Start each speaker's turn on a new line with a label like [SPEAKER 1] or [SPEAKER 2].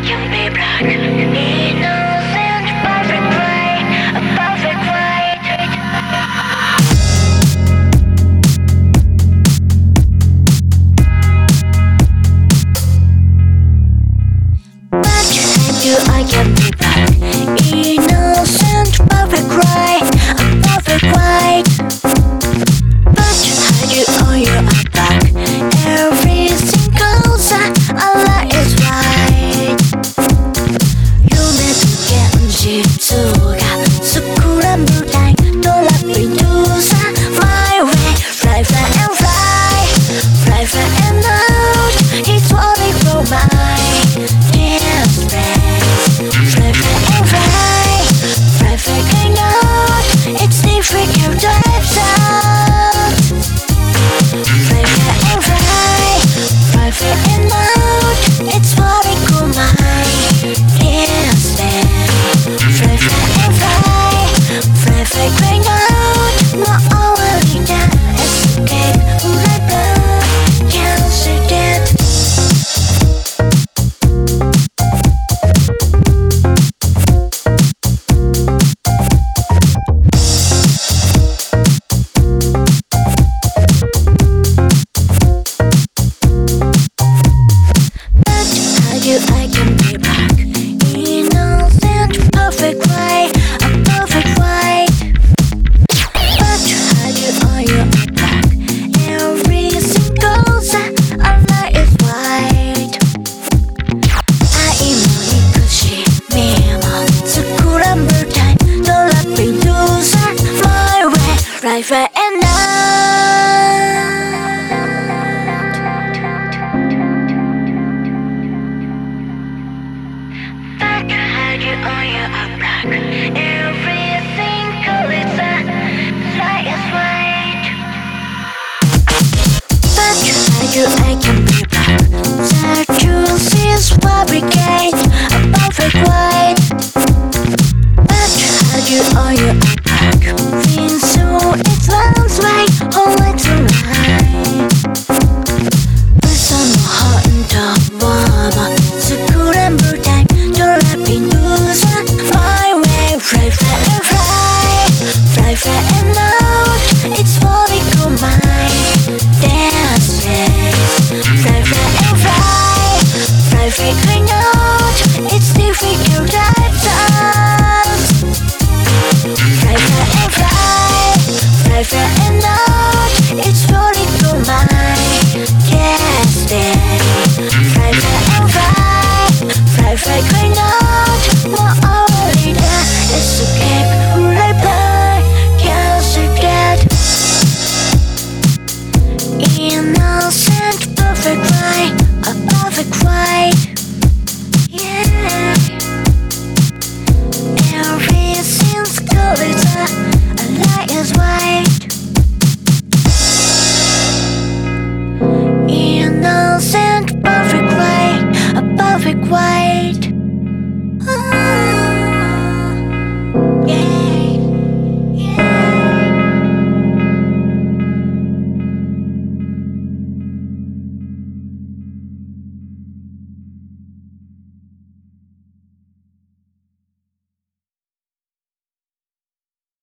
[SPEAKER 1] make you be black. my hands, slip you I can be back in a perfect way, a perfect way. But to have you on your back, every single set of light is white. I know it could see me on to cool and time. Don't let me lose that fly away, right, right. or you're a rock. freak I It's difficult freak you Fly, fly